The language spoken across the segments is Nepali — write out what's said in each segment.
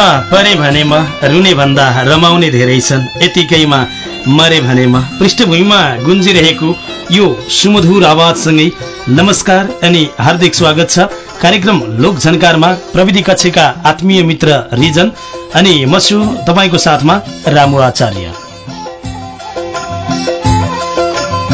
परे भने म रुने भन्दा रमाउने धेरै छन्। यतिकैमा मरे भने म पृष्ठभूमिमा गुन्जिरहेको यो सुमधुर आवाजसँगै नमस्कार अनि हार्दिक स्वागत छ। कार्यक्रम लोक झन्कारमा प्रविधि कक्षका आत्मीय मित्र रिजन अनि म छु तपाईँको साथमा रामु आचार्य।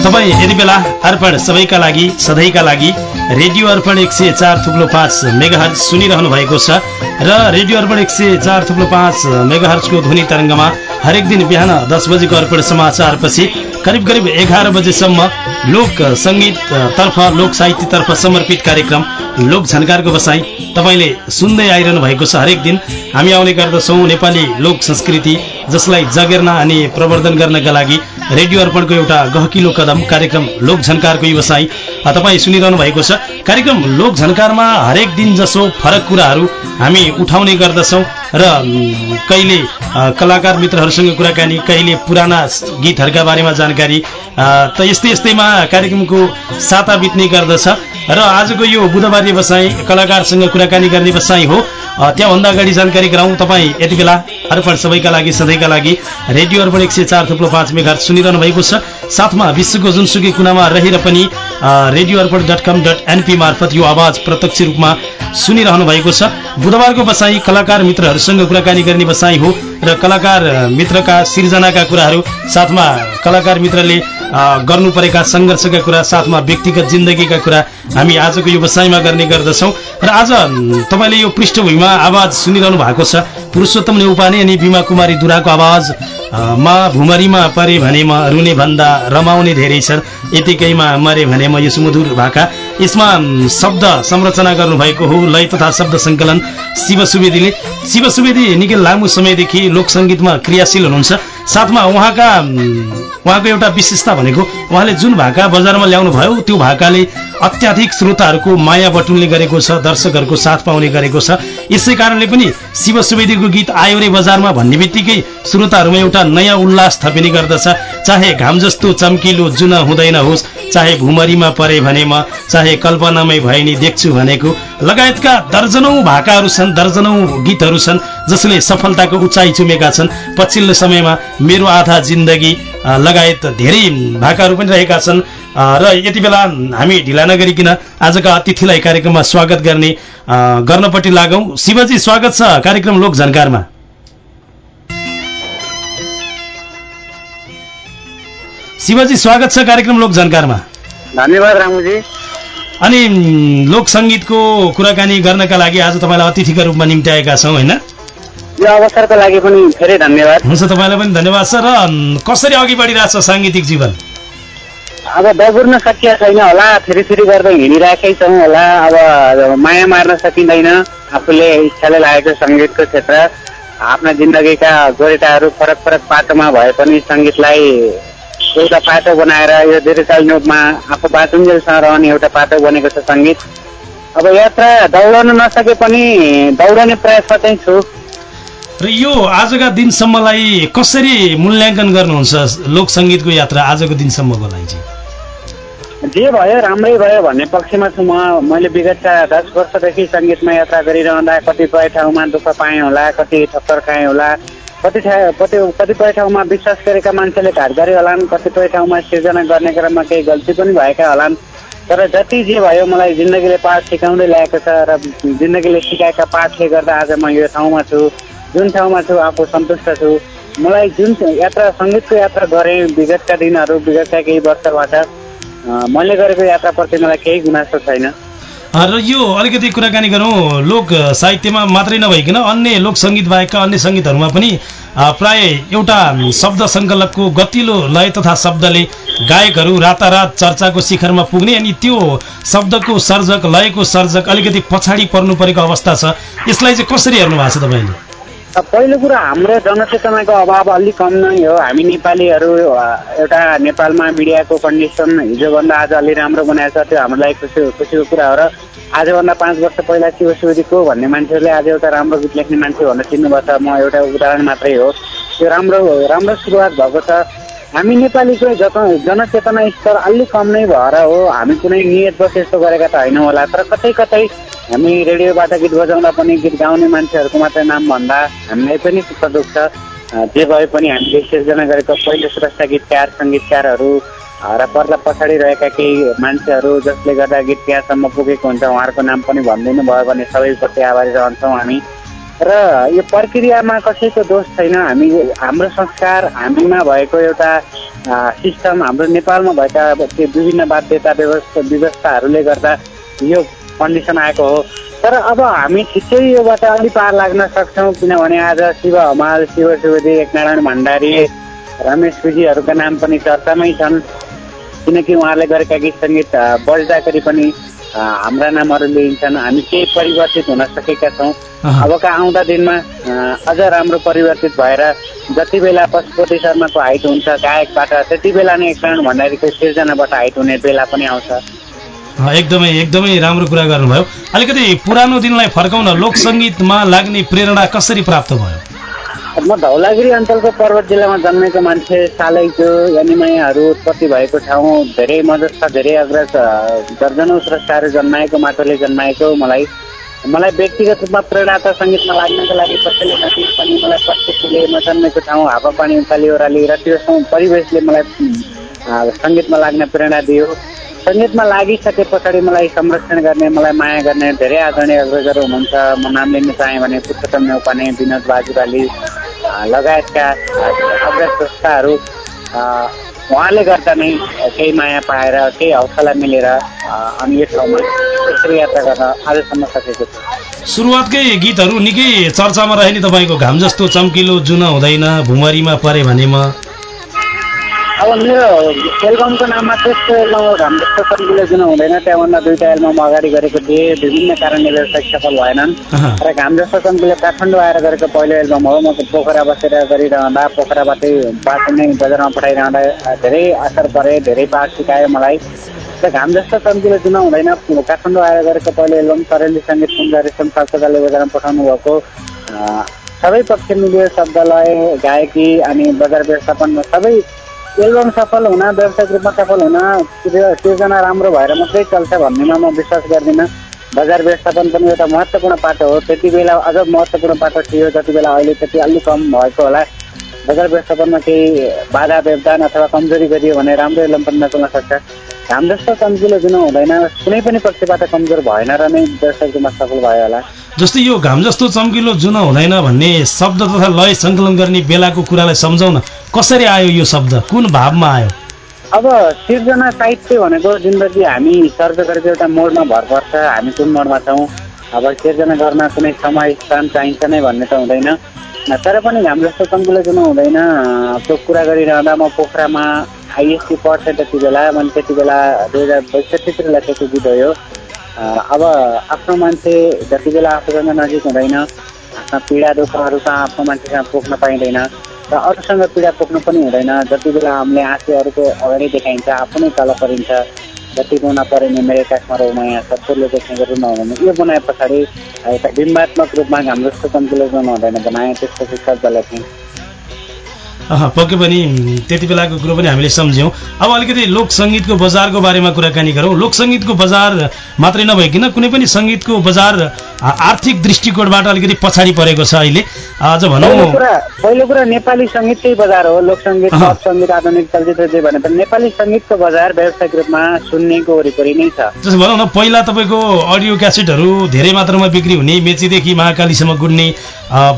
तपाईँ यति बेला अर्पण सबैका लागि सधैँका लागि रेडियो अर्पण एक सय चार थुप्लो पाँच मेगाहर सुनिरहनु भएको छ र रेडियो अर्पण एक सय चार थुप्लो पाँच मेगाहरको ध्वनि तरङ्गमा हरेक दिन बिहान दस बजेको अर्पण समाचारपछि करिब करिब एघार बजेसम्म लोक सङ्गीततर्फ लोक साहित्यतर्फ समर्पित कार्यक्रम लोक झन्कारको बसाई तपाईँले सुन्दै आइरहनु भएको छ। हरेक दिन हामी आउने गर्दछौँ नेपाली लोक संस्कृति जसलाई जगेर्ना अनि प्रवर्धन गर्नका लागि रेडियो अर्पणको एउटा गहकिलो कदम कार्यक्रम लोक झन्कारको व्यवसाय। तपाईँ सुनिरहनु भएको छ कार्यक्रम लोक झन्कारमा हरेक दिन जसो फरक कुराहरू हामी उठाउने गर्दछौँ र कहिले कलाकार मित्रहरूसँग कुराकानी कहिले पुराना गीतहरूका बारेमा जानकारी त यस्तै यस्तैमा कार्यक्रमको साता बित्ने गर्दछ। र आजको यो बुधबार व्यवसाय कलाकारसँग कुराकानी गर्ने व्यवसाय हो। त्यहाँभन्दा अगाडि जानकारी गराउँ तपाईँ यति बेला अर्पण सबैका लागि सधैँका लागि। रेडियो अर्पण एक सय चार थुप्रो पाँच मेघार सुनिरहनु भएको छ। साथमा विश्वको जुनसुकै कुनामा रहेर पनि radio Arpan dot com dot NP मार्फत यो आवाज प्रत्यक्ष रूपमा सुनिरहनु भएको छ। बुधबारको बसाई कलाकार मित्रहरूसँग कुराकानी गर्ने बसाई हो र कलाकार मित्रका सिर्जनाका कुराहरू साथमा कलाकार मित्रले गर्नु परेका सङ्घर्षका कुरा साथमा व्यक्तिगत जिन्दगीका कुरा हामी आजको यो बसाइमा गर्ने गर्दछौँ। र आज तपाईँले यो पृष्ठभूमिमा आवाज सुनिरहनु भएको छ। पुरुषोत्तम नेउपाने अनि बिमा कुमारी दुराको आवाज मा भुमरीमा परे भने म रुने भन्दा रमाउने धेरै छ यतिकैमा मरे भने म यो सुमधुर भाका। यसमा शब्द संरचना गर्नुभएको हो। लय तथा शब्द सङ्कलन शिव सुवेदीले। शिव सुवेदी निकै लामो समयदेखि लोक सङ्गीतमा क्रियाशील हुनुहुन्छ। साथमा उहाँका उहाँको एउटा विशेषता भनेको उहाँले जुन भाका बजारमा ल्याउनु भयो त्यो भाकाले अत्याधिक श्रोताहरूको माया बटुल्ने गरेको छ दर्शकहरूको साथ पाउने गरेको छ। यसै कारणले पनि शिव सुवेदीको गीत आयो रे बजारमा भन्ने बित्तिकै श्रोताहरूमा एउटा नयाँ उल्लास थपिने गर्दछ। चाहे घाम जस्तो चम्किलो जुन हुँदैन होस् चाहे भुमरीमा परे भने म चाहे कल्पनामै भए नि देख्छु भनेको लगायतका दर्जनौँ भाकाहरू छन् दर्जनौँ गीतहरू छन् जसले सफलताको उचाइ चुमेका छन्। पछिल्लो समयमा मेरो आधा जिन्दगी लगायत धेरै भाकाहरू पनि रहेका छन्। र यति बेला हामी ढिला नगरिकन आजका अतिथिलाई कार्यक्रममा स्वागत गर्ने गर्नपट्टि लागौँ। शिवजी स्वागत छ कार्यक्रम लोक जानकारमा शिवजी स्वागत छ कार्यक्रम लोक जानकारमा धन्यवाद रामुजी। अनि लोक सङ्गीतको कुराकानी गर्नका लागि आज तपाईँलाई अतिथिका रूपमा निम्त्याएका छौँ होइन? यो अवसरको लागि पनि धेरै धन्यवाद। हुन्छ तपाईँलाई पनि धन्यवाद छ र कसरी अघि बढिरहेछ साङ्गीतिक जीवन? अब दगुर्न सकिया छैन होला फेरि फेरि गर्दै हिँडिरहेकै छौँ होला। अब माया मार्न सकिँदैन आफूले इच्छाले लागेको सङ्गीतको क्षेत्र। आफ्ना जिन्दगीका गोरेटाहरू फरक फरक पाटोमा भए पनि सङ्गीतलाई एउटा पाटो बनाएर यो दीर्घकालीन रूपमा आफू बाँचुन्जेलसँग रहने एउटा पाटो बनेको छ सङ्गीत। अब यात्रा दौडन नसके पनि दौडने प्रयासमा चाहिँ छु। र यो आजका दिनसम्मलाई कसरी मूल्याङ्कन गर्नुहुन्छ लोक सङ्गीतको यात्रा आजको दिनसम्मको लागि? चाहिँ जे भयो राम्रै भयो भन्ने पक्षमा छु म। मैले विगतका दस वर्षदेखि सङ्गीतमा यात्रा गरिरहँदा कतिपय ठाउँमा दुःख पाएँ होला कति ठक्कर खाएँ होला। कति कति कतिपय ठाउँमा विश्वास गरेका मान्छेले घाट गरे होलान् कतिपय ठाउँमा सिर्जना गर्ने क्रममा केही गल्ती पनि भएका होलान्। तर जति जे भयो मलाई जिन्दगीले पाठ सिकाउँदै ल्याएको छ र जिन्दगीले सिकाएका पाठले गर्दा आज म यो ठाउँमा छु जुन ठाउँमा छु आफू सन्तुष्ट छु। मलाई जुन यात्रा सङ्गीतको यात्रा गरेँ विगतका दिनहरू विगतका केही वर्षबाट मैले गरेको यात्राप्रति मलाई केही गुनासो छैन। र यो अलिकति कुराकानी गरौँ। लोक साहित्यमा मात्रै नभइकन अन्य लोक सङ्गीत बाहेकका अन्य सङ्गीतहरूमा पनि प्राय एउटा शब्द सङ्कलकको गतिलो लय तथा शब्दले गायकहरू रातारात चर्चाको शिखरमा पुग्ने अनि त्यो शब्दको सर्जक लयको सर्जक अलिकति पछाडि पर्नु परेको अवस्था छ। यसलाई चाहिँ कसरी हेर्नु भएको छ तपाईँले? पहिलो कुरा हाम्रो जनचेतनाको अभाव अलिक कम नै हो। हामी नेपालीहरू एउटा नेपालमा मिडियाको कन्डिसन हिजोभन्दा आज अलि राम्रो बनाएको छ त्यो हाम्रो लागि खुसी खुसीको कुरा हो र आजभन्दा पाँच वर्ष पहिला शिव सुवेदी को भन्ने मान्छेहरूले आज एउटा राम्रो गीत लेख्ने मान्छे भनेर चिन्नुभएको छ। म एउटा उदाहरण मात्रै हो। त्यो राम्रो राम्रो सुरुवात भएको छ। हामी नेपालीको जत जनचेतना स्तर अलिक कम नै भएर हो। हामी कुनै नियतवश यस्तो गरेका त होइन होला। तर कतै कतै हामी रेडियोबाट गीत बजाउँदा पनि गीत गाउने मान्छेहरूको मात्रै नाम भन्दा हामीलाई पनि दुःख दुख्छ जे भए पनि हामीले सिर्जना गरेको पहिलो श्रेष्ठ गीतकार सङ्गीतकारहरू र पर्दा पछाडि रहेका केही मान्छेहरू जसले गर्दा गीत त्यहाँसम्म पुगेको हुन्छ उहाँहरूको नाम पनि भनिदिनु भयो भने सबैप्रति आभारी रहन्छौँ हामी। र यो प्रक्रियामा कसैको दोष छैन। हामी हाम्रो संस्कार हामीमा भएको एउटा सिस्टम हाम्रो नेपालमा भएका विभिन्न बाध्यता व्यवस्था व्यवस्थाहरूले गर्दा यो कन्डिसन आएको हो। तर अब हामी छिट्टै योबाट अलि पार लाग्न सक्छौँ किनभने आज शिव हमाल शिव सुवेदी एकनारायण भण्डारी रमेश विजीहरूका नाम पनि चर्चामै छन्। किनकि उहाँले गरेका गीत सङ्गीत बज्दाखेरि पनि हाम्रा नामहरू लिइन्छन्। हामी केही परिवर्तित हुन सकेका छौँ। अबका आउँदा दिनमा अझ राम्रो परिवर्तित भएर जति बेला पशुपति शर्माको हाइट हुन्छ गायकबाट त्यति बेला नै एकनारायण भण्डारीको सिर्जनाबाट हाइट हुने बेला पनि आउँछ। एकदमै एकदमै राम्रो कुरा गर्नुभयो। अलिकति पुरानो दिनलाई फर्काउन लोक सङ्गीतमा लाग्ने प्रेरणा कसरी प्राप्त भयो? म धौलागिरी अञ्चलको पर्वत जिल्लामा जन्मेको मान्छे सालैको यानिमायाहरू उत्पत्ति भएको ठाउँ धेरै मजस्ता धेरै अग्रज दर्जनौँ स्रष्टाहरू जन्माएको माटोले जन्माएको मलाई मलाई व्यक्तिगत रूपमा प्रेरणा त सङ्गीतमा लाग्नको लागि कसैले पनि मलाई प्रत्येकले म जन्मेको ठाउँ हावापानी उकाली ओह्राली र त्यो परिवेशले मलाई सङ्गीतमा लाग्ने प्रेरणा दियो। सङ्गीतमा लागिसके पछाडि मलाई संरक्षण गर्ने मलाई माया गर्ने धेरै आदरणीय अग्रजहरू हुनुहुन्छ। म नाम लिन चाहेँ भने पुरुषोत्तम नेउपाने विनोद बाजुराली लगायतका संस्थाहरू उहाँले गर्दा नै केही माया पाएर केही हौसला मिलेर अनि यो ठाउँमा यसरी यात्रा गर्न आजसम्म सकेको छु। सुरुवातकै गीतहरू निकै चर्चामा रहे नि तपाईँको घाम जस्तो चम्किलो जुन हुँदैन भुमरीमा परे भने म अब मेरो एल्बमको नाममा त्यस्तो एल्बम हाम्रो सङ्गीतले जुन हुँदैन। त्यहाँभन्दा दुईवटा एल्बम अगाडि गरेको थिएँ। विभिन्न कारणले व्यवसायिक सफल भएनन्। र घाम जस्तो सङ्गीतले काठमाडौँ आएर गरेको पहिलो एल्बम हो। म पोखरा बसेर गरिरहँदा पोखराबाटै बाटो नै बजारमा पठाइरहँदा धेरै असर परे धेरै पाठ सिकायो मलाई। र घाम जस्तो चम्कीले जुन हुँदैन। काठमाडौँ आएर गरेको पहिलो एल्बम सरेली सङ्गीत सुन्दर रेशम सालकोदाले बजारमा पठाउनु भएको। सबै पक्ष मिल्यो शब्दलय गायकी अनि बजार व्यवस्थापन सबै एल्बम सफल हुन व्यावसायिक रूपमा सफल हुन सिर्जना राम्रो भएर मात्रै चल्छ भन्नेमा म विश्वास गर्दिनँ। बजार व्यवस्थापन पनि एउटा महत्त्वपूर्ण पाटो हो। त्यति बेला अझ महत्त्वपूर्ण पाटो थियो जति बेला अहिले त्यति अलिक कम भएको होला। बजार व्यवस्थापनमा केही बाधा व्यवधान अथवा कमजोरी गरियो भने राम्रै लम्पन्न चल्न सक्छ। घाम जस्तो चम्किलो जुन हुँदैन। कुनै पनि पक्षबाट कमजोर भएन र नै व्यवसायिक रूपमा सफल भयो होला। जस्तै यो घाम जस्तो चम्किलो जुन हुँदैन भन्ने शब्द तथा लय सङ्कलन गर्ने बेलाको कुरालाई सम्झाउन कसरी आयो यो शब्द? कुन भावमा आयो? अब सिर्जना साहित्य भनेको जिन्दगी हामी सर्व गरेको एउटा मोडमा भर पर्छ। हामी कुन मोडमा छौँ? अब सिर्जना गर्न कुनै समय स्थान चाहिन्छ नै भन्ने त हुँदैन। तर पनि हाम्रो जस्तो जुन हुँदैन त्यो कुरा गरिरहँदा म पोखरामा आइएससी पढ्थेँ त्यति बेला मैले त्यति बेला दुई हजार बैसठीतिर लेखेको गीत हो अब आफ्नो मान्छे जति बेला आफूसँग नजिक हुँदैन आफ्ना पीडा दुःखहरू त आफ्नो मान्छेसँग पोख्न पाइँदैन र अरूसँग पीडा पोख्नु पनि हुँदैन। जति बेला हामीले आँसु अगाडि देखाइन्छ आफू नै तल परिन्छ। जति गुण पऱ्यो मेरो काखमा यहाँ सबैले देख्ने गरेर नहुँदैन यो बनाए पछाडि एउटा बिम्बात्मक रूपमा हाम्रो जस्तो गर्नु हुँदैन बनाएँ त्यसपछि शब्द लेखेँ पक्कै पनि त्यति बेलाको कुरो पनि हामीले सम्झ्यौँ अब अलिकति लोक सङ्गीतको बजारको बारेमा कुराकानी गरौँ लोक सङ्गीतको बजार मात्रै नभइकन कुनै पनि सङ्गीतको बजार आर्थिक दृष्टिकोणबाट अलिकति पछाडि परेको छ अहिले। अझ भनौँ पहिलो कुरा नेपाली सङ्गीतकै बजार हो। लोक सङ्गीत पप सङ्गीत आधुनिक चलचित्र जे भने पनि नेपाली सङ्गीतको बजार व्यावसायिक रूपमा सुन्नेको वरिपरि नै छ। जस्तो भनौँ न पहिला तपाईँको अडियो क्यासेटहरू धेरै मात्रामा बिक्री हुने मेचीदेखि महाकालीसम्म गुड्ने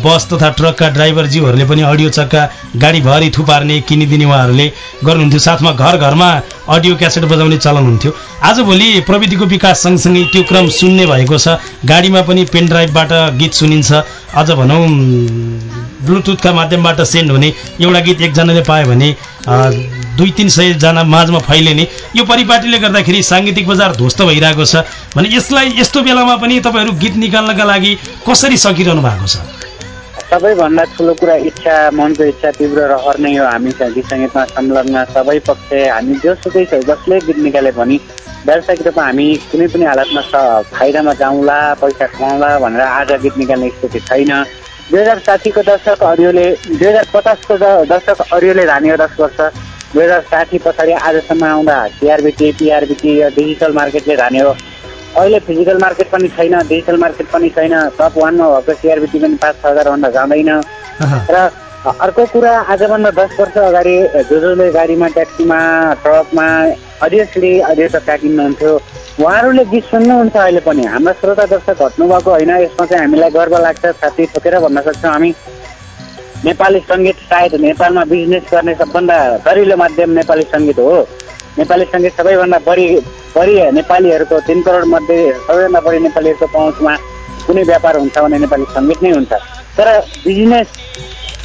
बस तथा ट्रकका ड्राइभरज्यूहरूले पनि अडियो चक्का गाडीभरि थुपार्ने किनिदिने उहाँहरूले गर्नुहुन्थ्यो। साथमा घर घरमा अडियो क्यासेट बजाउने चलन हुन्थ्यो। आजभोलि प्रविधिको विकास सँगसँगै त्यो क्रम सुन्ने भएको छ। गाडीमा पनि पेन ड्राइभबाट गीत सुनिन्छ। अझ भनौँ ब्लुटुथका माध्यमबाट सेन्ड हुने एउटा गीत एकजनाले पायो भने दुई तिन सयजना माझमा फैलिने। यो परिपाटीले गर्दाखेरि साङ्गीतिक बजार ध्वस्त भइरहेको छ। भने यसलाई यस्तो बेलामा पनि तपाईँहरू गीत निकाल्नका लागि कसरी सकिरहनु भएको छ? सबैभन्दा ठुलो कुरा इच्छा मनको इच्छा तीव्र रहर नै हो हामी गीत सङ्गीतमा संलग्न सबै पक्ष। हामी जोसुकै छ जसले गीत निकाले पनि व्यावसायिक रूपमा हामी कुनै पनि हालतमा फाइदामा जाउँला पैसा कमाउँला भनेर आज गीत निकाल्ने स्थिति छैन। दुई हजार साठीको दशक अरियोले दुई हजार पचासको दशक अरियोले धान्यो दस वर्ष दुई हजार साठी पछाडि आजसम्म आउँदा सिआरबिटी पिआरबिटी डिजिटल मार्केटले धान्यो अहिले फिजिकल मार्केट पनि छैन डिजिटल मार्केट पनि छैन। टप वानमा भएको सिआरबिटी पनि पाँच छ हजारभन्दा जाँदैन। र अर्को कुरा आजभन्दा दस वर्ष अगाडि जो जसले गाडीमा ट्याक्सीमा ट्रकमा अडियसली अडियो त किन्नुहुन्थ्यो उहाँहरूले गीत सुन्नुहुन्छ अहिले पनि। हाम्रा श्रोता दर्शक घट्नुभएको होइन यसमा चाहिँ हामीलाई गर्व लाग्छ छाती ठोकेर भन्न सक्छौँ हामी। नेपाली सङ्गीत सायद नेपालमा बिजनेस गर्ने सबभन्दा दरिलो माध्यम नेपाली सङ्गीत हो। नेपाली सङ्गीत सबैभन्दा बढी बढी नेपालीहरूको तिन करोड मध्ये सबैभन्दा बढी नेपालीहरूको पहुँचमा कुनै व्यापार हुन्छ भने नेपाली सङ्गीत नै हुन्छ। तर बिजनेस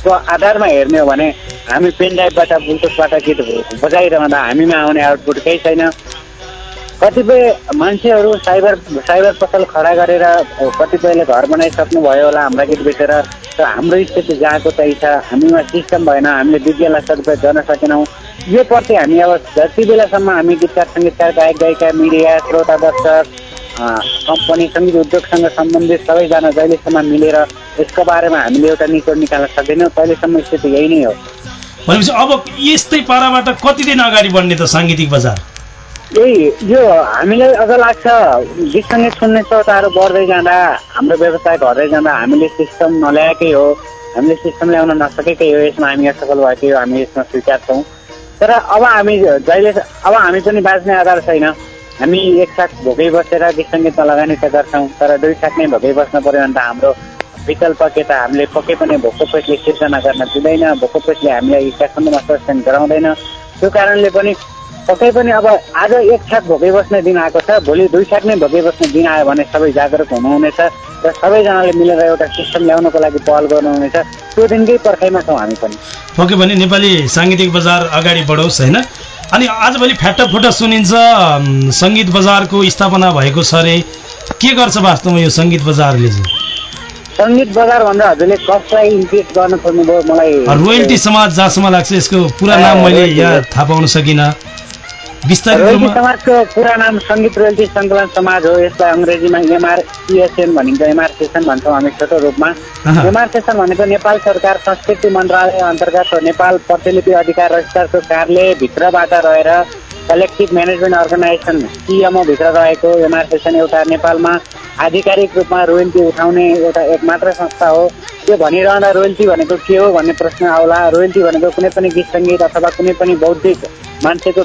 को आधारमा हेर्ने हो भने हामी पेन ड्राइभबाट ब्लुटुथबाट गीत बजाइरहँदा हामीमा आउने आउटपुट केही छैन। कतिपय मान्छेहरू साइबर साइबर पसल खडा गरेर कतिपयले घर बनाइसक्नुभयो होला हाम्रा गीत बेचेर। र हाम्रो स्थिति जहाँको त्यही छ हामीमा सिस्टम भएन हामीले विज्ञलाई सदुपयोग गर्न सकेनौँ। यो प्रति हामी अब जति बेलासम्म हामी गीतकार सङ्गीतकार गायक गायिका मिडिया श्रोता दर्शक कम्पनी सङ्गीत उद्योगसँग सम्बन्धित सबैजना जहिलेसम्म मिलेर यसको बारेमा हामीले एउटा निचोड निकाल्न सक्दैनौँ तहिलेसम्म स्थिति यही नै हो। भनेपछि अब यस्तै पाराबाट कति दिन अगाडि बढ्ने त साङ्गीतिक बजार? यही यो हामीलाई अझ लाग्छ। गीत सङ्गीत सुन्ने श्रोताहरू बढ्दै जाँदा हाम्रो व्यवसाय घट्दै जाँदा हामीले सिस्टम नल्याएकै हो हामीले सिस्टम ल्याउन नसकेकै हो यसमा हामी असफल भएकै हो हामी यसमा स्वीकार्छौँ तर अब हामी जहिले अब हामी पनि बाँच्ने आधार छैन। हामी एकसाथ भोकै बसेर गीत सङ्गीतमा लगानी त गर्छौँ तर दुई साथ नै भोकै बस्न पऱ्यो भने त हाम्रो विकल्प के त हामीले पक्कै पनि भोको पेटले सिर्जना गर्न दिँदैन भोको पेटले हामीलाई काठमाडौँमा सस्टेन गराउँदैन। त्यो कारणले पनि पक्कै पनि अब आज एक छाक भोकै बस्ने दिन आएको छ। भोलि दुई छाक नै भोकै बस्ने दिन आयो भने सबै जागरुक हुनुहुनेछ र सबैजनाले मिलेर एउटा सिस्टम ल्याउनको लागि पहल गर्नुहुनेछ। त्यो दिनकै पर्खाइमा छौँ हामी पनि। पक्कै पनि नेपाली साङ्गीतिक बजार अगाडि बढोस् होइन? अनि आजभोलि फ्याटा सुनिन्छ सङ्गीत बजारको स्थापना भएको छ अरे। के गर्छ वास्तवमा यो सङ्गीत बजारले चाहिँ? सङ्गीत बजार भन्दा हजुरले कसलाई इन्ट्रेस्ट गर्न खोज्नुभयो मलाई रोयल्टी समाज जहाँसम्म लाग्छ यसको पुरा नाम मैले यहाँ थाहा पाउन सकिनँ। समाजको पुरा नाम सङ्गीत रोयल्टी सङ्कलन समाज हो। यसलाई अङ्ग्रेजीमा एमआरसिएसएन भनिन्छ। एमआरसिएसन भन्छौँ हामी छोटो रूपमा। एमआरसिएसन भनेको नेपाल सरकार संस्कृति मन्त्रालय अन्तर्गत नेपाल प्रतिलिपि अधिकार रजिस्टरको कार्यालयभित्रबाट रहेर कलेक्टिभ म्यानेजमेन्ट अर्गनाइजेसन सिएमओभित्र रहेको एमआरसेसन एउटा नेपालमा आधिकारिक रूपमा रोयल्टी उठाउने एउटा एक मात्र संस्था हो। त्यो भनिरहँदा रोयल्टी भनेको के हो भन्ने प्रश्न आउला। रोयल्टी भनेको कुनै पनि गीत सङ्गीत अथवा कुनै पनि बौद्धिक मान्छेको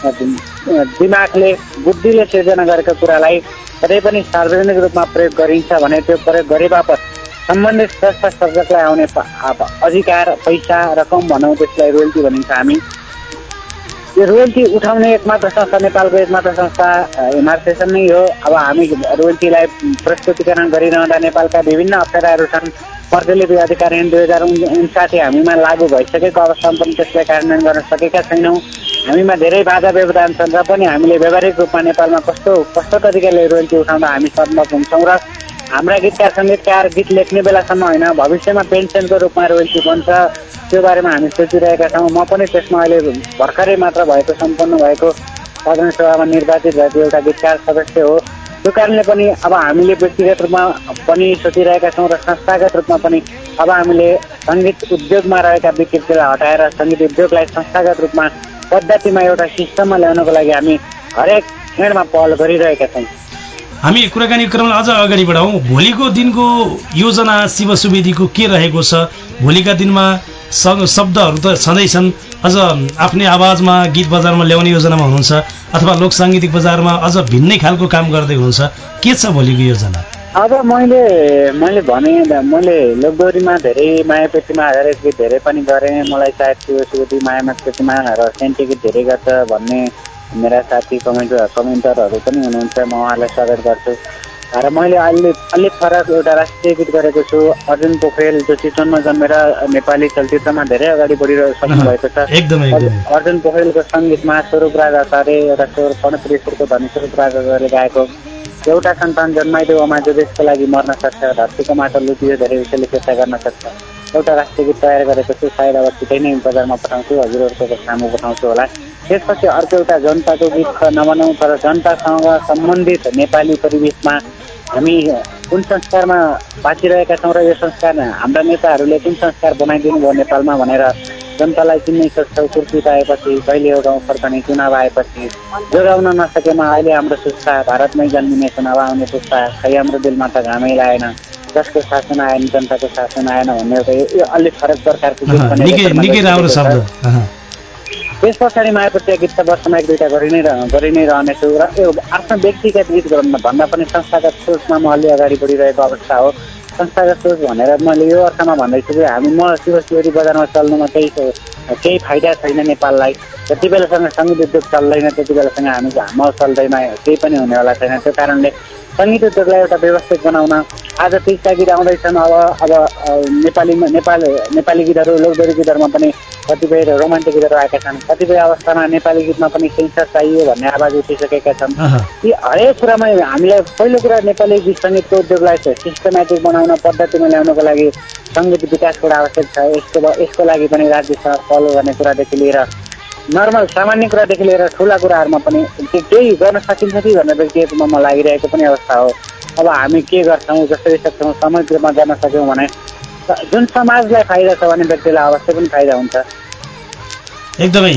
दिमागले बुद्धिले सिर्जना गरेको कुरालाई कतै पनि सार्वजनिक रूपमा प्रयोग गरिन्छ भने त्यो प्रयोग गरे बापत सम्बन्धित संस्था सर्जकलाई आउने अधिकार पैसा रकम भनौँ त्यसलाई रोयल्टी भनिन्छ हामी। यो रोयल्टी उठाउने एकमात्र संस्था नेपालको एकमात्र संस्था एमआरसेसन नै हो। अब हामी रोयल्टीलाई प्रस्तुतिकरण गरिरहँदा नेपालका विभिन्न अप्ठ्याराहरू छन्। प्रतिलिपि अधिकार ऐन दुई हजार उन्साठी हामीमा लागू भइसकेको अवस्थामा पनि त्यसलाई कार्यान्वयन गर्न सकेका छैनौँ। हामीमा धेरै बाधा व्यवधान छन् र पनि हामीले व्यावहारिक रूपमा नेपालमा कस्तो कस्तो तरिकाले रोयल्टी उठाउँदा हामी सम्भव हुन्छौँ र हाम्रा गीतकार सङ्गीतकार गीत लेख्ने बेलासम्म होइन भविष्यमा पेन्सनको रूपमा रोयल्टी बन्छ त्यो बारेमा हामी सोचिरहेका छौँ। म पनि त्यसमा अहिले भर्खरै मात्र भएको सम्पन्न भएको साधारण सभामा निर्वाचित भएको एउटा गीतकार सदस्य हो। त्यो कारणले पनि अब हामीले व्यक्तिगत रूपमा पनि सोचिरहेका छौँ र संस्थागत रूपमा पनि अब हामीले सङ्गीत उद्योगमा रहेका विकृतिलाई हटाएर सङ्गीत उद्योगलाई संस्थागत रूपमा पद्धतिमा एउटा सिस्टममा ल्याउनको लागि हामी हरेक क्षणमा पहल गरिरहेका छौँ। हामी कुराकानी क्रमलाई अझ अगाडि बढाउँ। भोलिको दिनको योजना शिव सुवेदीको के रहेको छ भोलिका दिनमा शब्दहरू त छँदैछन्। अझ आफ्नै आवाजमा गीत बजारमा ल्याउने योजनामा हुनुहुन्छ अथवा लोक साङ्गीतिक बजारमा अझ भिन्नै खालको काम गर्दै हुनुहुन्छ। के छ भोलिको योजना? अब मैले मैले भने मैले लोकदोरीमा धेरै मायापेटीमा आधारित गीत धेरै पनि गरेँ। मलाई सायद त्यो मायामा पेटीमा र सेन्टी गीत धेरै गर्छ भन्ने मेरा साथी कमेन्ट कमेन्टरहरू पनि हुनुहुन्छ। म उहाँलाई स्वागत गर्छु। र मैले अहिले अलिक फरक एउटा राष्ट्रिय गीत गरेको छु। अर्जुन पोखरेल जो चितवनमा जन्मेर नेपाली चलचित्रमा धेरै अगाडि बढिरहेको भएको छ अर्जुन पोखरेलको सङ्गीतमा स्वरूप राज आचार्य एउटा स्वर पणत्रेश्वरको धनी स्वरूप राज आचार्यले गाएको। एउटा सन्तान जन्माइदेऊ अमाजो देशको लागि मर्न सक्छ धरतीको माटो लुटियो धेरै विषयले चेष्टा गर्न सक्छ। एउटा राष्ट्रिय गीत तयार गरेको छु सायद अब छिटै नै बजारमा पठाउँछु हजुरहरूको सामु पठाउँछु होला। त्यसपछि अर्को एउटा जनताको गीत नबनाउँ तर जनतासँग सम्बन्धित नेपाली परिवेशमा हामी कुन संस्कारमा बाँचिरहेका छौँ र यो संस्कार हाम्रा नेताहरूले कुन संस्कार बनाइदिनु भयो नेपालमा भनेर जनतालाई चिन्नै सक्छौँ कुर्सित आएपछि कहिले गाउँ फर्कने चुनाव आएपछि जोगाउन नसकेमा अहिले हाम्रो सुस्ता भारतमै जन्मिने चुनाव आउने पुस्ता खै हाम्रो दिलमा त घामै लागेन। जसको शासन आएन जनताको शासन आएन भन्ने एउटा यो अलिक फरक प्रकारको त्यस पछाडि मायाप्रति गीत त वर्षमा एक दुईवटा गरि नै गरि नै रहनेछु र यो आफ्नो व्यक्तिगत गीत भन्दा पनि संस्थागत सोचमा म अलि अगाडि बढिरहेको अवस्था हो। संस्थागत सोच भनेर मैले यो अर्थमा भन्दैछु कि हामी म शिव शिवरी बजारमा चल्नुमा केही केही फाइदा छैन नेपाललाई। जति बेलासँग सङ्गीत उद्योग चल्दैन त्यति बेलासँग हामी म चल्दैन केही पनि हुनेवाला छैन। त्यो कारणले सङ्गीत उद्योगलाई एउटा व्यवस्थित बनाउन आज तिस्ता गीत आउँदैछन्। अब अब नेपालीमा नेपाल नेपाली गीतहरू लोकदोरी गीतहरूमा पनि कतिपय रोमान्टिक गीतहरू आएका छन्। कतिपय अवस्थामा नेपाली गीतमा पनि सेन्सर चाहियो भन्ने आवाज उठिसकेका छन्। यी हरेक कुरामा हामीलाई पहिलो कुरा नेपाली गीत सङ्गीतको उद्योगलाई सिस्टमेटिक बनाउन पद्धतिमा ल्याउनको लागि सङ्गीत विकासको आवश्यक छ। यसको यसको लागि पनि राज्य सरकार फलो गर्ने कुरादेखि लिएर नर्मल सामान्य कुरादेखि लिएर ठुला कुराहरूमा पनि केही गर्न सकिन्छ कि भनेर व्यक्तिगतमा म लागिरहेको पनि अवस्था हो। अब हामी के गर्छौँ जसरी सक्छौँ समग्रमा जान सक्यौँ भने जुन समाजलाई फाइदा छ भने व्यक्तिलाई अवश्य पनि फाइदा हुन्छ। एकदमै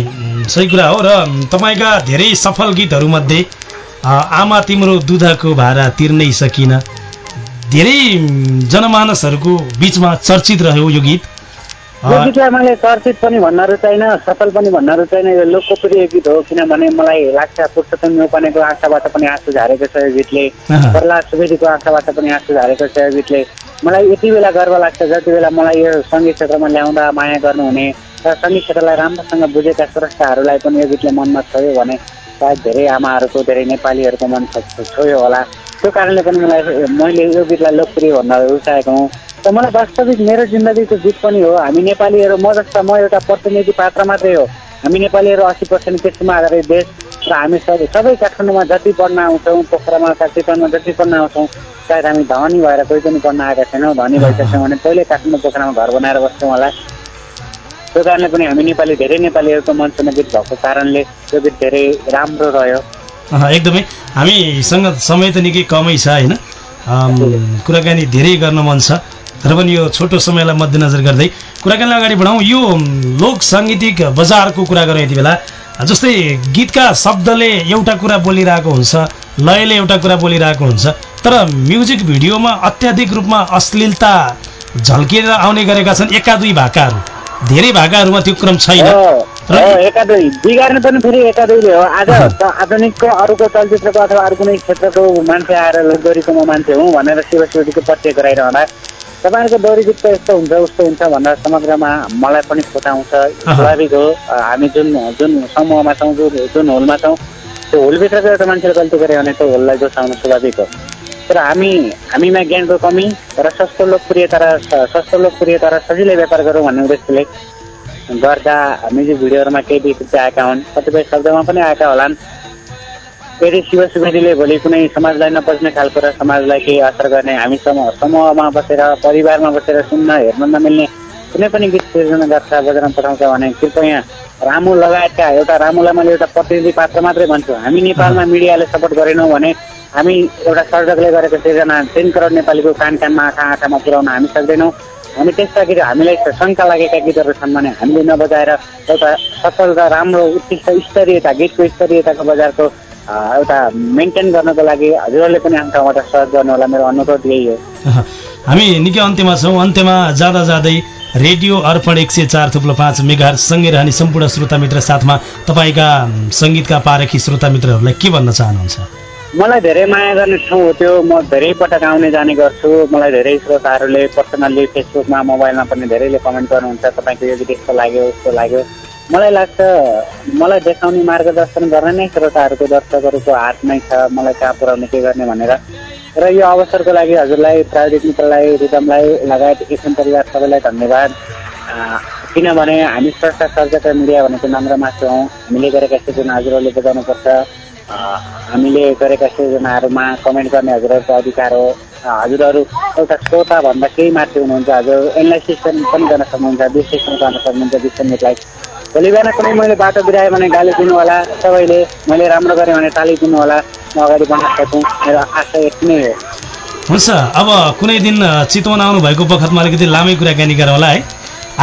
सही कुरा हो र तपाईँका धेरै सफल गीतहरूमध्ये आमा तिम्रो दुधको भाडा तिर्नै सकिन धेरै जनमानसहरूको बिचमा चर्चित रह्यो यो गीत। यो गीतलाई मैले चर्चित पनि भन्न रुचाइन सफल पनि भन्न रुचाइन यो लोकप्रिय गीत हो किनभने मलाई लाग्छ पुरुषोत्तम नेपानेको आँखाबाट पनि आँसु झारेको छ यो गीतले प्रहलाद सुवेदीको आँखाबाट पनि आँसु झारेको छ यो गीतले। मलाई यति बेला गर्व लाग्छ जति बेला मलाई यो सङ्गीत क्षेत्रमा ल्याउँदा माया गर्नुहुने र सङ्गीत क्षेत्रलाई राम्रोसँग बुझेका स्रष्टाहरूलाई पनि यो गीतले मनमा छोयो भने सायद धेरै आमाहरूको धेरै नेपालीहरूको मन छोयो होला। त्यो कारणले पनि मलाई मैले यो गीतलाई लोकप्रिय भन्न रुचाएको हुँ। र मलाई वास्तविक मेरो जिन्दगीको गीत पनि हो। हामी नेपालीहरू म जस्ता म एउटा प्रतिनिधि पात्र मात्रै हो। हामी नेपालीहरू अस्सी पर्सेन्ट कृषिमा आधारित देश र हामी सबै सबै काठमाडौँमा जति पढ्न आउँछौँ पोखरामा चितवनमा जति पढ्न आउँछौँ सायद हामी धनी भएर कोही पनि पढ्न आएका छैनौँ धनी भइसक्छौँ भने पहिले काठमाडौँ पोखरामा घर बनाएर बस्छौँ होला। त्यो कारणले पनि हामी नेपाली धेरै नेपालीहरूको मनसँग गीत भएको कारणले त्यो गीत धेरै राम्रो रह्यो। एकदमै। हामीसँग समय त निकै कमै छ होइन? कुराकानी धेरै गर्न मन छ। र पनि यो छोटो समयलाई मध्यनजर गर्दै कुराकानीलाई अगाडि बढाउँ। यो लोक साङ्गीतिक बजारको कुरा गरौँ यति बेला। जस्तै गीतका शब्दले एउटा कुरा बोलिरहेको हुन्छ लयले एउटा कुरा बोलिरहेको हुन्छ तर म्युजिक भिडियोमा अत्याधिक रूपमा अश्लीलता झल्किएर आउने गरेका छन् एका दुई भाकाहरू। धेरै भाकाहरूमा त्यो क्रम छैन। एकादुई बिगार्ने पनि फेरि एकादुईले हो। आज आधुनिकको अरूको चलचित्रको अथवा अरू कुनै क्षेत्रको मान्छे आएर लोकदोरीको म मान्छे हुँ भनेर शिव शिवजीको परिचय गराइरहँदा तपाईँहरूको दोहोरी गीत यस्तो हुन्छ उस्तो हुन्छ भनेर समग्रमा मलाई पनि फुटाउँछ स्वाभाविक हो। हामी जुन जुन समूहमा छौँ जुन जुन होलमा छौँ त्यो होलभित्रको एउटा मान्छेले गल्ती गऱ्यो भने त्यो होललाई जोसाउनु स्वाभाविक हो। तर हामी हामीमा ज्ञानको कमी र सस्तो लोकप्रियता र सस्तो लोकप्रियता र सजिलै व्यापार गरौँ भन्ने उद्देश्यले गर्दा म्युजिक भिडियोहरूमा केही विकृति आएका हुन्। कतिपय शब्दमा पनि आएका होलान्। फेरि शिव सुवेदीले भोलि कुनै समाजलाई नपच्ने खालको र समाजलाई केही असर गर्ने हामी समूह समूहमा बसेर परिवारमा बसेर सुन्न हेर्न नमिल्ने कुनै पनि गीत सिर्जना गर्छ बजारमा पठाउँछ भने कृपया रामु लगायतका एउटा रामुलाई मैले एउटा प्रतिनिधि पात्र मात्रै भन्छु। हामी नेपालमा मिडियाले सपोर्ट गरेनौँ भने हामी एउटा सर्जकले गरेको सिर्जना तिन करोड नेपालीको कान कानमा आँखा आँखामा पुर्याउन हामी सक्दैनौँ। हामी त्यस्ता गीत हामीलाई शङ्का लागेका गीतहरू छन् भने हामीले नबजाएर एउटा सफल र राम्रो उत्कृष्ट स्तरीयता गीतको स्तरीयताको बजारको एउटा मेन्टेन गर्नको लागि हजुरहरूले पनि आफ्नो ठाउँबाट सहयोग गर्नु होला मेरो अनुरोध यही हो। हामी निकै अन्त्यमा छौँ। अन्त्यमा जाँदा जाँदै रेडियो अर्पण एक सय चार थुप्लो पाँच मेगाहरू सँगै रहने सम्पूर्ण श्रोता मित्र साथमा तपाईँका सङ्गीतका पारखी श्रोता मित्रहरूलाई के भन्न चाहनुहुन्छ? मलाई धेरै माया गर्ने ठाउँ हो त्यो। म धेरै पटक आउने जाने गर्छु। मलाई धेरै श्रोताहरूले पर्सनल्ली फेसबुकमा मोबाइलमा पनि धेरैले कमेन्ट गर्नुहुन्छ। तपाईँको यो गीत लाग्यो उस्तो लाग्यो। मलाई लाग्छ मलाई देखाउने मार्गदर्शन गर्ने नै श्रोताहरूको दर्शकहरूको हात नै छ। मलाई कहाँ पुऱ्याउने के गर्ने भनेर। र यो अवसरको लागि हजुरलाई प्राविधिक मित्रलाई रिदमलाई लगायत किसिम परिवार सबैलाई धन्यवाद। किनभने हामी स्रष्टा सर्जक र मिडिया भनेको नम्रमा छौँ हामीले गरेका सिर्जना हजुरहरूले बुझाउनुपर्छ। हामीले गरेका सिर्जनाहरूमा कमेन्ट गर्ने हजुरहरूको अधिकार हो। हजुरहरू एउटा श्रोता भन्दा केही माथि हुनुहुन्छ हजुर। एनालाइसिस पनि गर्न सक्नुहुन्छ विश्लेषण गर्न सक्नुहुन्छ विश्वनेटलाई भोलि बिहान कुनै मैले बाटो बिराएँ भने गाली दिनु होला सबैले मैले राम्रो गरेँ भने ताली दिनु होला म अगाडि बढ्न सकौँ मेरो आशा यति नै हो। हुन्छ अब कुनै दिन चितवन आउनु भएको बखतमा अलिकति लामै कुराकानी गरौँला है।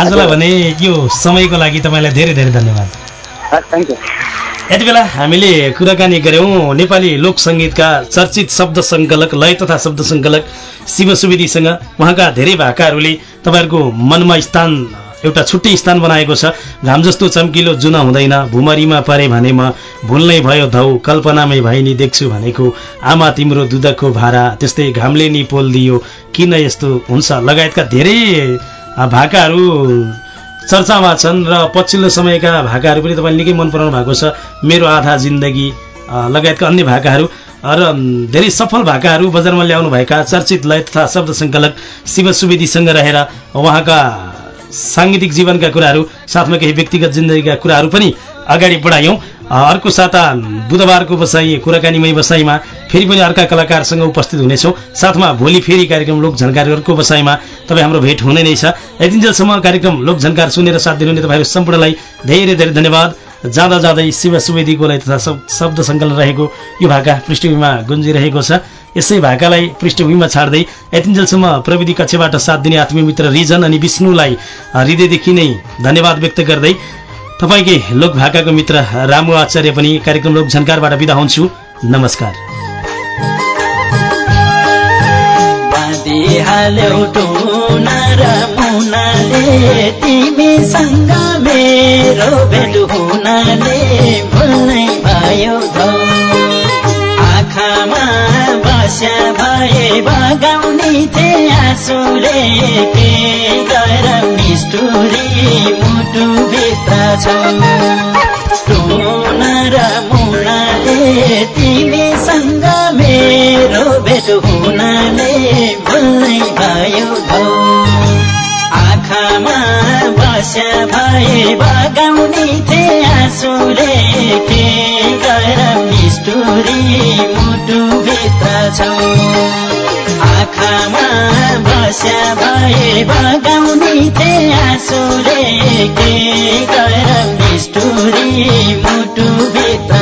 आजलाई भने यो समयको लागि तपाईँलाई धेरै धेरै धन्यवाद। यति बेला हामीले कुराकानी गऱ्यौँ नेपाली लोक सङ्गीतका चर्चित शब्द सङ्कलक लय तथा शब्द सङ्कलक शिव सुवेदीसँग। उहाँका धेरै भाकाहरूले तपाईँहरूको मनमा स्थान एउटा छुट्टै स्थान बनाएको छ। घाम जस्तो चम्किलो जुन हुँदैन भुमरीमा परे भने म भुल्नै भयो धौ कल्पनामै भए नि देख्छु भनेको आमा तिम्रो दुधको भारा त्यस्तै घामले नि पोल दियो किन यस्तो हुन्छ? लगायतका धेरै भाकाहरू चर्चामा छन् र पछिल्लो समयका भाकाहरू पनि तपाईँले निकै मन पराउनु भएको छ। मेरो आधा जिन्दगी लगायतका अन्य भाकाहरू र धेरै सफल भाकाहरू बजारमा ल्याउनुभएका चर्चित लय तथा शब्द सङ्कलक शिव सुवेदीसँग रहेर उहाँका साङ्गीतिक जीवनका कुराहरू साथमा केही व्यक्तिगत जिन्दगीका कुराहरू पनि अगाडि बढायौँ। अर्को साता बुधबारको बसाइ कुराकानीमय बसाइमा फेरि पनि अर्का कलाकारसँग उपस्थित हुनेछौँ। साथमा भोलि फेरि कार्यक्रम लोक झन्कारहरूको बसाइमा तपाईँ हाम्रो भेट हुने नै छ। यतिन्जेलसम्म कार्यक्रम लोक झन्कार सुनेर साथ दिनुहुने तपाईँहरू सम्पूर्णलाई धेरै धेरै धन्यवाद। जाँदा जाँदै शिव सुवेदीकोलाई तथा शब्द सङ्कलन रहेको यो भाका पृष्ठभूमिमा गुन्जिरहेको छ। यसै भाकालाई पृष्ठभूमिमा छाड्दै यतिन्जेलसम्म प्रविधि कक्षबाट साथ दिने आत्मीय मित्र रिजन अनि विष्णुलाई हृदयदेखि नै धन्यवाद व्यक्त गर्दै तपाईँकै लोक भाकाको मित्र रामु आचार्य पनि कार्यक्रम लोक झन्कारबाट बिदा हुन्छु। नमस्कार। तिमीसँग मेरो भेट हुनाले भुल्नै भयो आँखामा बस्या भए बगाउने थिए आँसुले के गएर मिस्टुरी मुटु भित्र छ? र मुनाले तिमीसँग मेरो भेट हुनाले भुल्नै भयो आँखामा बस्या भए बगाउने थिए आँसुले के गएर मिस्टुरी मुटुभित्र छौ। आँखामा बस्या भए बगाउने थिए आँसुले के गएर मिस्टुरी मुटुभित्र